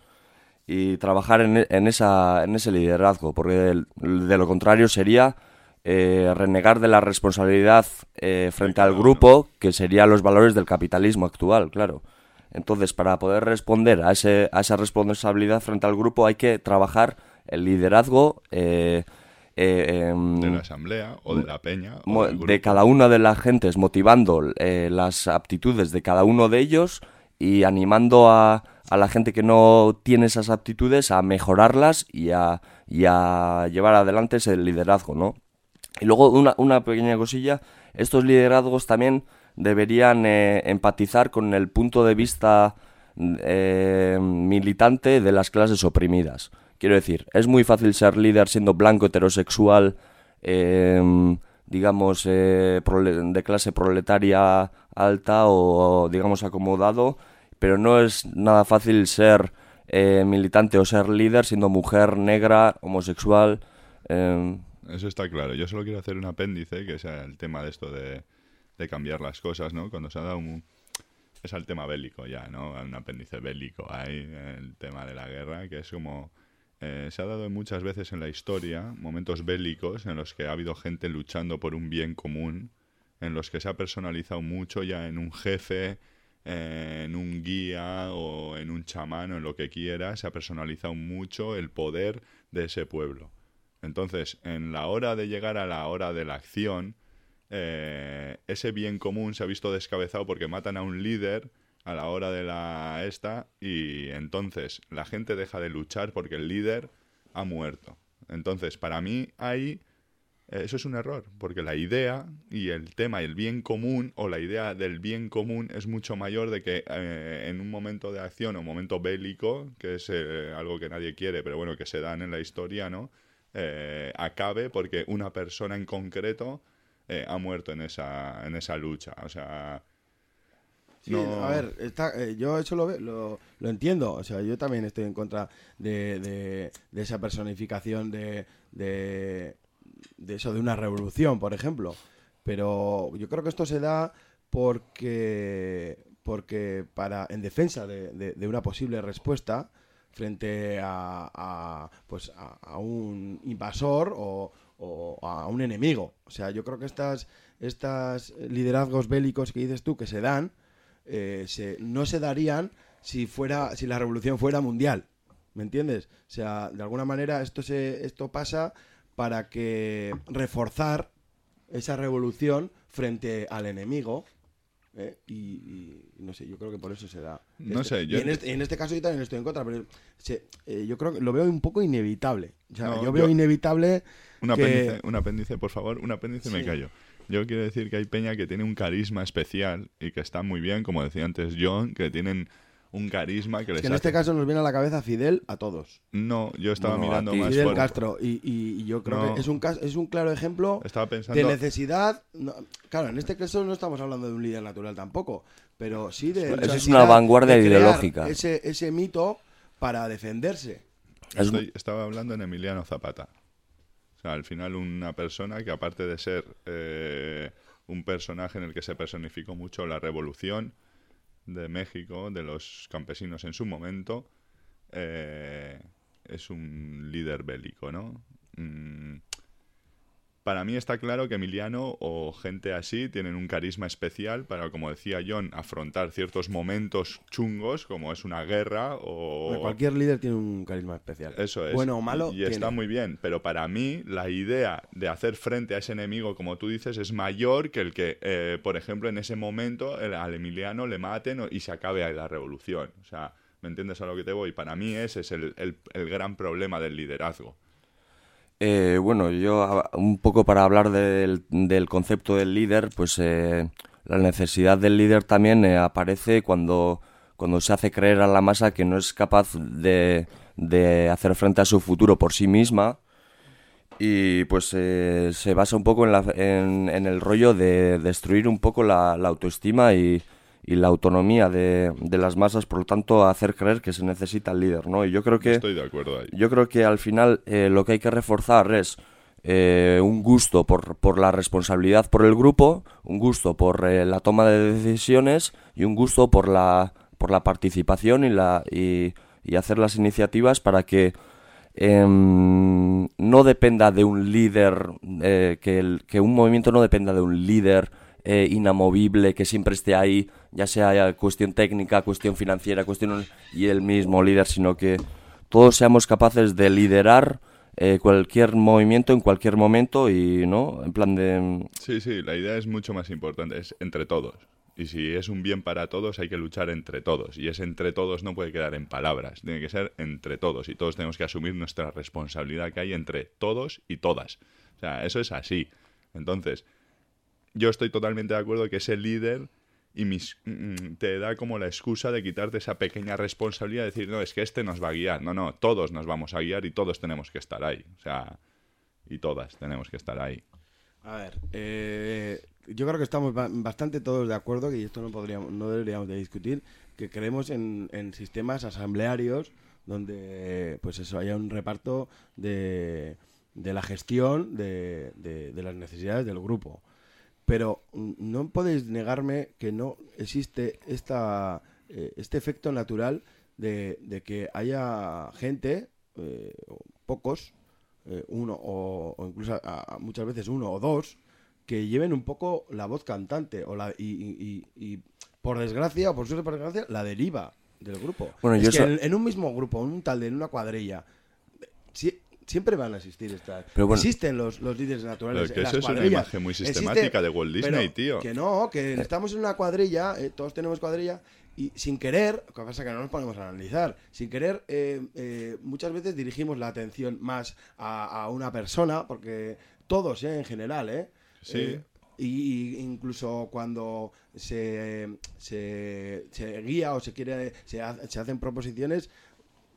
Y trabajar en, en esa, en ese liderazgo, porque de lo contrario sería eh, renegar de la responsabilidad eh, frente al grupo, que serían los valores del capitalismo actual, claro. Entonces, para poder responder a, ese, a esa responsabilidad frente al grupo hay que trabajar el liderazgo eh, eh, em, De la asamblea o de la peña o de cada una de las gentes, motivando eh, las aptitudes de cada uno de ellos y animando a, a la gente que no tiene esas aptitudes a mejorarlas y a, y a llevar adelante ese liderazgo, ¿no? Y luego una, una pequeña cosilla, estos liderazgos también deberían eh, empatizar con el punto de vista eh, militante de las clases oprimidas. Quiero decir, es muy fácil ser líder siendo blanco, heterosexual, eh, digamos, eh, de clase proletaria alta o, digamos, acomodado, pero no es nada fácil ser eh, militante o ser líder siendo mujer, negra, homosexual. eh, Eso está claro. Yo solo quiero hacer un apéndice, que sea el tema de esto de, de cambiar las cosas, ¿no? Cuando se ha dado un... Es al tema bélico ya, ¿no? Un apéndice bélico ahí, el tema de la guerra, que es como... eh, se ha dado muchas veces en la historia momentos bélicos en los que ha habido gente luchando por un bien común, en los que se ha personalizado mucho ya en un jefe, eh, en un guía o en un chamán o en lo que quiera, se ha personalizado mucho el poder de ese pueblo. Entonces, en la hora de llegar a la hora de la acción, eh, ese bien común se ha visto descabezado porque matan a un líder a la hora de la esta y entonces la gente deja de luchar porque el líder ha muerto. Entonces, para mí ahí eh, eso es un error, porque la idea y el tema, el bien común o la idea del bien común es mucho mayor de que eh, en un momento de acción o un momento bélico, que es eh, algo que nadie quiere, pero bueno, que se dan en la historia, ¿no? Acabe porque una persona en concreto ha muerto en esa, en esa lucha. O sea, Sí, no- a ver, está, eh, yo eso lo, ve- lo, lo entiendo. O sea, yo también estoy en contra de, de- de esa personificación de, de, de eso, de una revolución, por ejemplo. Pero yo creo que esto se da porque, porque para, en defensa de, de- de una posible respuesta frente a, a, pues a, a un invasor o, o a un enemigo. O sea, yo creo que estas, estas liderazgos bélicos que dices tú que se dan, eh, se, no se darían si fuera si la revolución fuera mundial ¿me entiendes? o sea de alguna manera esto se esto pasa para que reforzar esa revolución frente al enemigo ¿eh? y, y no sé yo creo que por eso se da No Este- sé, y yo- en, este, en este caso yo también estoy en contra pero se- eh, yo creo que lo veo un poco inevitable o sea, No, yo veo yo- inevitable Un que- apéndice, un apéndice, por favor, un apéndice me Sí. callo. Yo quiero decir que hay peña que tiene un carisma especial y que está muy bien, como decía antes John, que tienen un carisma que les es que en hace- este caso nos viene a la cabeza Fidel a todos No, yo estaba Bueno, mirando más Fidel fuerte. Castro y, y- y yo creo No. que es un es un claro ejemplo Estaba de pensando... necesidad no, claro en este caso no estamos hablando de un líder natural tampoco pero sí de Eso es necesidad una vanguardia de ideológica. ese ese mito para defenderse Estoy- estaba hablando en Emiliano Zapata. O sea, al final una persona que aparte de ser eh, un personaje en el que se personificó mucho la revolución de México, de los campesinos en su momento, eh, es un líder bélico, ¿no? Mm, para mí está claro que Emiliano o gente así tienen un carisma especial para, como decía John, afrontar ciertos momentos chungos, como es una guerra o... Bueno, cualquier líder tiene un carisma especial Eso es. bueno o malo Y está muy bien, pero para mí la idea de hacer frente a ese enemigo, como tú dices, es mayor que el que, eh, por ejemplo, en ese momento el- al Emiliano le maten y se acabe ahí la revolución. O sea, ¿me entiendes a lo que te voy? Para mí ese es el, el- el gran problema del liderazgo. Eh, bueno, yo un poco para hablar del, concepto del líder, pues eh, la necesidad del líder también eh, aparece cuando, cuando se hace creer a la masa que no es capaz de, de hacer frente a su futuro por sí misma y pues eh, se basa un poco en, la- en- el rollo de destruir un poco la autoestima y, y la autonomía de, de las masas, por lo tanto hacer creer que se necesita el líder, ¿no? Y yo creo que... Estoy de acuerdo ahí. Yo creo que al final eh, lo que hay que reforzar es eh, un gusto por, por la responsabilidad por el grupo, un gusto por eh, la toma de decisiones y un gusto por la, por la participación y, la, y, y hacer las iniciativas para que em, no dependa de un líder, eh, que, el- que un movimiento no dependa de un líder eh, inamovible que siempre esté ahí, ya sea cuestión técnica, cuestión financiera, cuestión y el mismo líder, sino que todos seamos capaces de liderar eh, cualquier movimiento en cualquier momento y no, en plan de Sí, sí, la idea es mucho más importante, es entre todos. Y si es un bien para todos, hay que luchar entre todos. Y ese entre todos no puede quedar en palabras, tiene que ser entre todos. Y todos tenemos que asumir nuestra responsabilidad que hay entre todos y todas. O sea, eso es así. Entonces, yo estoy totalmente de acuerdo que ese líder y mis, mm, te da como la excusa de quitarte esa pequeña responsabilidad de decir, no, es que este nos va a guiar. No, no, todos nos vamos a guiar y todos tenemos que estar ahí. O sea, y todas tenemos que estar ahí. A ver, eh, yo creo que estamos ba- bastante todos de acuerdo y esto no podríamos, no deberíamos de discutir, que creemos en, sistemas asamblearios donde, pues eso, haya un reparto de, de la gestión de- de las necesidades del grupo. Pero no podéis negarme que no existe esta, eh, este efecto natural de, de que haya gente, eh, pocos, eh, uno o, o incluso a- a muchas veces uno o dos, que lleven un poco la voz cantante o la, y, y- y- y, por desgracia o por suerte por desgracia la deriva del grupo. Bueno, es yo que so- en, en un mismo grupo, en un tal de en una cuadrilla, si- siempre van a existir estas. Pero bueno- Existen los, los líderes naturales. Pero que en eso las es una cuadrillas. imagen muy Existe- sistemática de Walt Disney, tío. Que no, que estamos en una cuadrilla, eh, todos tenemos cuadrilla, y sin querer, lo que pasa es que no nos ponemos a analizar, sin querer, eh, eh, muchas veces dirigimos la atención más a, a una persona, porque todos, eh, en general, ¿eh? Sí. Y, y incluso cuando se, se, se guía o se quiere se, ha- se hacen proposiciones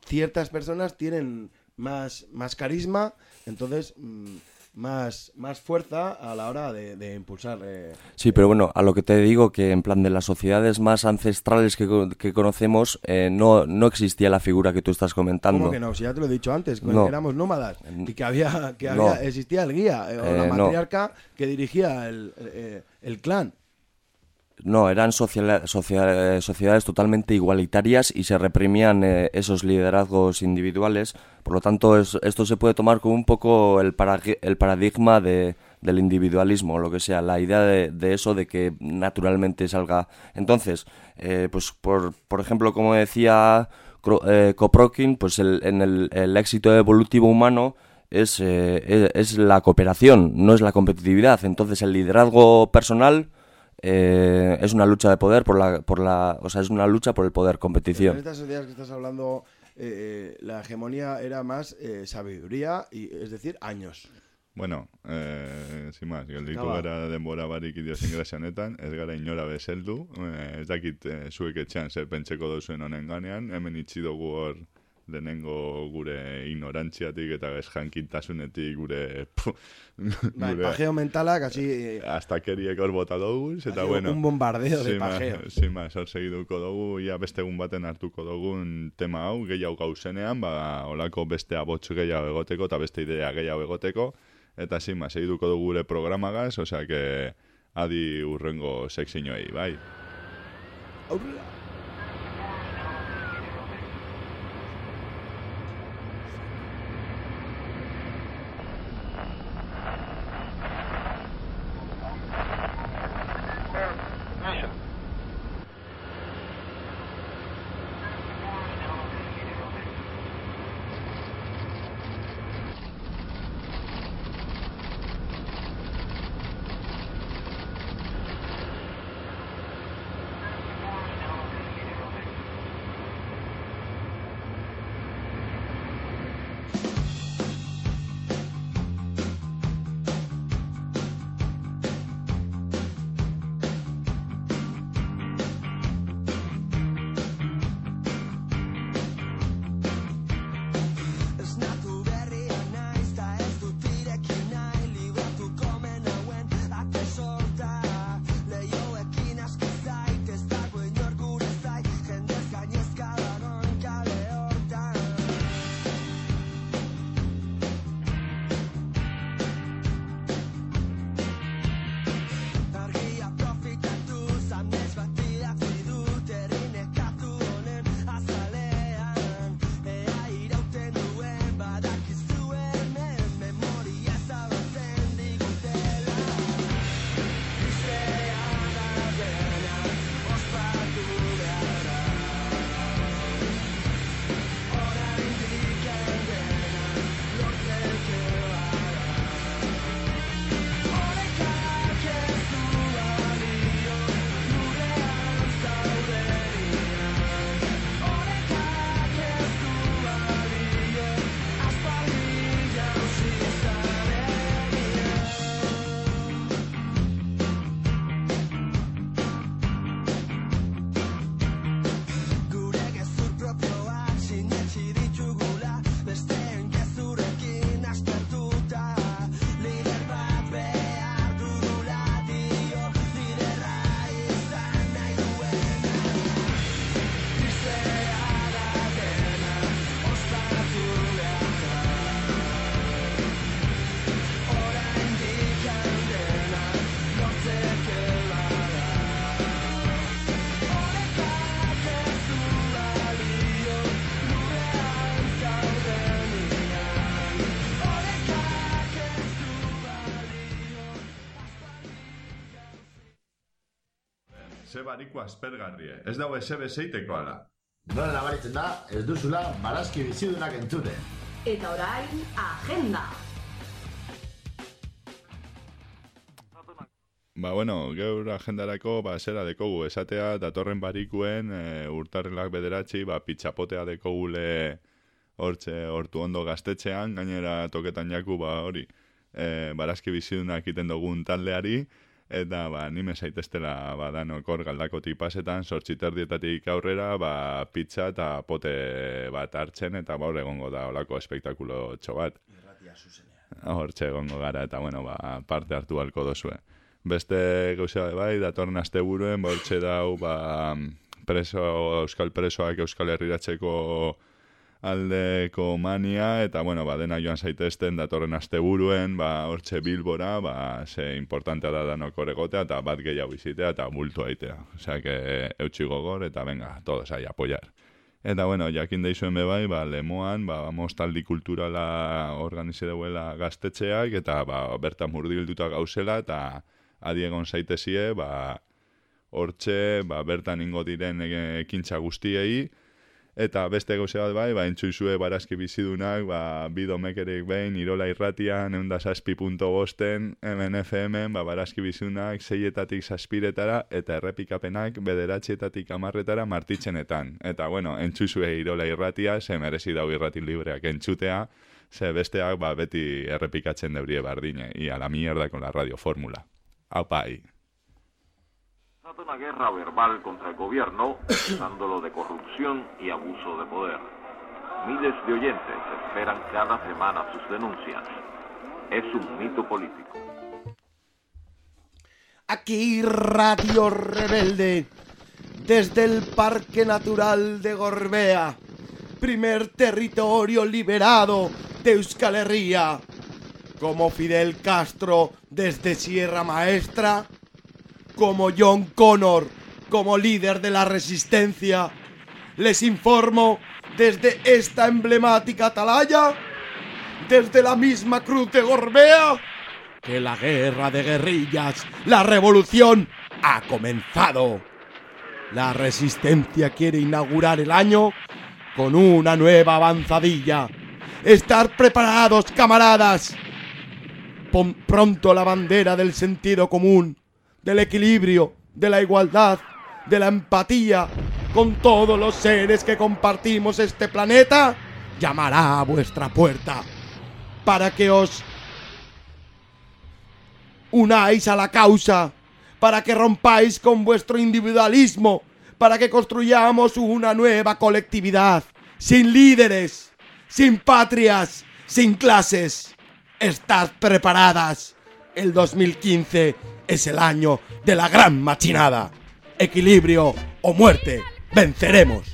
ciertas personas tienen más, más carisma entonces mm, más, más fuerza a la hora de, de impulsar eh, Sí, pero bueno, a lo que te digo, que en plan de las sociedades más ancestrales que, que conocemos, eh, no, no existía la figura que tú estás comentando. ¿Cómo que no? Si ya te lo he dicho antes, que No. éramos nómadas y que había, que No. había existía el guía eh, o la Eh, no. matriarca que dirigía el, el clan. No, eran eh, sociedades totalmente igualitarias y se reprimían eh, esos liderazgos individuales. Por lo tanto, es- esto se puede tomar como un poco el, parag- el paradigma de- del individualismo, o lo que sea, la idea de, eso, de que naturalmente salga. Entonces, eh, pues por, por ejemplo, como decía eh, Koprokin, pues el- en el, el éxito evolutivo humano es, eh, es, es la cooperación, no es la competitividad. Entonces, el liderazgo personal eh, es una lucha de poder por la, por la, o sea, es una lucha por el poder, Pero en competición. estas sociedades que estás hablando, eh, eh, la hegemonía era más eh, sabiduría, y, es decir, años. Bueno, eh, sin más, gelditu gara denbora barik idiosinkrazia honetan, ez gara inora bezeldu, eh, ez dakit eh, zuek etxean zer pentseko duzuen honen ganean, hemen itxi dugu hor lehenengo gure ignorantziatik eta esjankintasunetik gure... Puh, Bai, pajeo mentalak, así... eh, Astakeriek hor bota dugu, eta bueno... un bombardeo de pajeo. Más, hor segiduko dugu, ia beste egun baten hartuko dugun tema hau, gehiago gauzenean, ba, olako beste abotsu gehiago egoteko, eta beste idea gehiago egoteko, eta más, segiduko dugu gure programagaz, osea que adi urrengo sekzioei, bai. Aurrera. Bariko aspergarrie. Ez dago eze bezeiteko ala. Nola nabaritzen da, ez duzula barazki bizidunak entzute. Eta orain, agenda. Ba, bueno, geur agendarako, ba, zera dekogu, esatea, datorren barikuen, e, urtarrelak bederatzi, ba, pitxapotea dekogule hortxe, hortu ondo gaztetxean, gainera toketan jaku, ba, hori, e, barazki bizidunak iten dugun taldeari, eta, ba, nime zaiteztela, ba, danok hor galdako tipasetan, sortziterdietatik aurrera, ba, pitxa eta pote bat hartzen, eta ba, hor egongo da, olako espektakulo txo bat. Hortxe egongo gara, eta, bueno, ba, parte hartu halko dozue. Beste gauza bai, datorren aste buruen, hortxe dau, ba, preso, euskal presoak euskal herriratzeko aldeko mania, eta, bueno, ba, dena joan zaitezten datorren aste buruen, ba, hortxe bilbora, ba, ze importantea da danok egotea, eta bat gehiago bizitea, eta bultu aitea. Osea, que eutxi gogor, eta venga, todos ahí, apoyar. Eta, bueno, jakin daizuen bebai, ba, lemoan, ba, mostaldi kulturala organize duela gaztetxeak, eta, ba, bertan murgilduta gauzela, eta adiegon zaitezie, ba, hortxe, ba, bertan ingo diren ekintza guztiei, eta beste gauze bat bai, ba, entzuizue barazki bizidunak, ba, bidomekerek behin, irola irratian, eunda saspi punto bosten, hemen FM, ba, barazki bizidunak, seietatik saspiretara, eta errepikapenak bederatxietatik amarretara martitzenetan. Eta, bueno, entzuizue irola irratia, ze merezi dau irrati libreak entzutea, ze besteak, ba, beti errepikatzen deurie bardine, y a la mierda con la radioformula. Aupai. Una guerra verbal contra el gobierno, acusándolo de corrupción y abuso de poder. Miles de oyentes esperan cada semana sus denuncias. Es un mito político. Aquí Radio Rebelde, desde el Parque Natural de Gorbea, primer territorio liberado de Euskal Herria, como Fidel Castro desde Sierra Maestra, como John Connor como líder de la resistencia, les informo desde esta emblemática atalaya, desde la misma cruz de Gorbea, que la guerra de guerrillas, la revolución, ha comenzado. La resistencia quiere inaugurar el año con una nueva avanzadilla. Estar preparados, camaradas. Pronto la bandera del sentido común, del equilibrio, de la igualdad, de la empatía con todos los seres que compartimos este planeta, llamará a vuestra puerta para que os unáis a la causa, para que rompáis con vuestro individualismo, para que construyamos una nueva colectividad, sin líderes, sin patrias, sin clases. Estad preparadas. El 2015 es el año de la gran machinada. Equilibrio o muerte. Venceremos.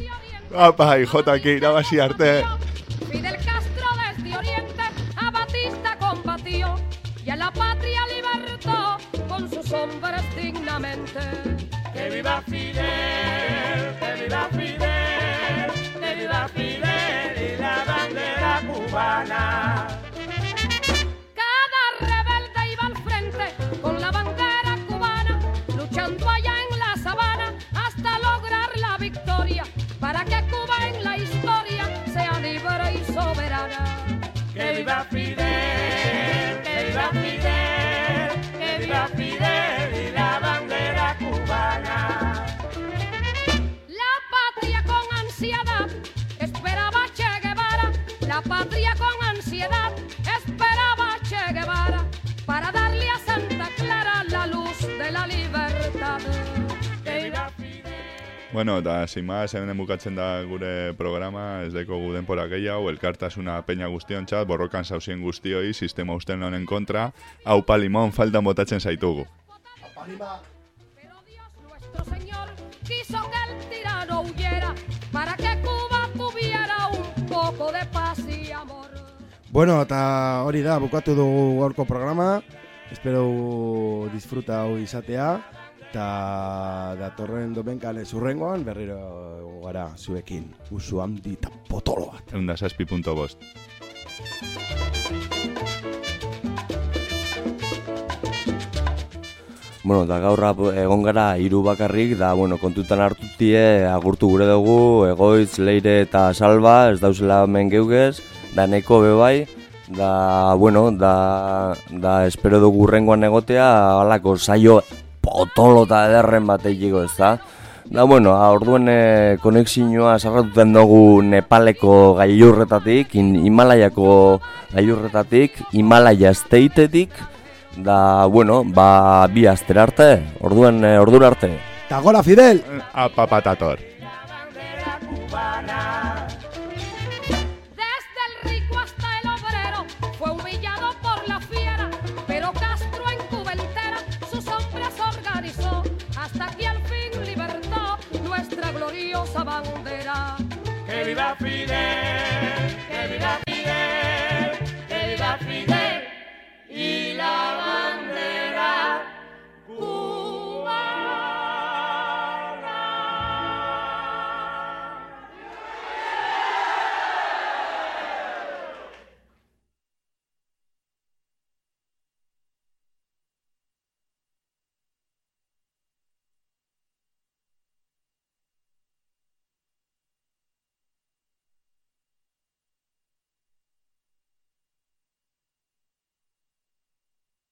Aupai, jotaki, irabazi arte. Fidel Castro desde Oriente a Batista combatió y a la patria libertó con sus hombres dignamente. Que viva Fidel, que viva Fidel, que viva Fidel y la bandera cubana. La patria con ansiedad esperaba a Che Guevara para darle a Santa Clara la luz de la libertad. Bueno, eta sin más, hemen bukatzen da gure programa, ez deko gu denpora gehiago, elkartasuna peña guztion txat, borrokan zauzien guztioi, sistema usten honen kontra, hau palimon faltan botatzen zaitugu. Nuestro Señor quiso que el tirano huyera para que Cuba tuviera un poco de paz. Bueno, eta hori da, bukatu dugu gaurko programa. Espero disfruta hau izatea. Eta datorren domenkale zurrengoan berriro gara zuekin. Usu handi eta potolo bat. Eunda saspi punto bost. Bueno, da gaur ap- egon gara hiru bakarrik, da, bueno, kontutan hartutie, agurtu gure dugu, egoitz, leire eta salba, ez dauzela hemen geugez, da neko bebai, da, bueno, da, da espero dugu urrengoan egotea, alako saio potolo eta ederren bat egiko, ez da? Da, bueno, a, orduen e, konexioa sarratuten dugu Nepaleko gailurretatik, in, Himalaiako gailurretatik, Himalaya Stateetik, da, bueno, ba, bi aster arte, orduen, e, ordura arte. Ta gora Fidel! Apapatator. happiness.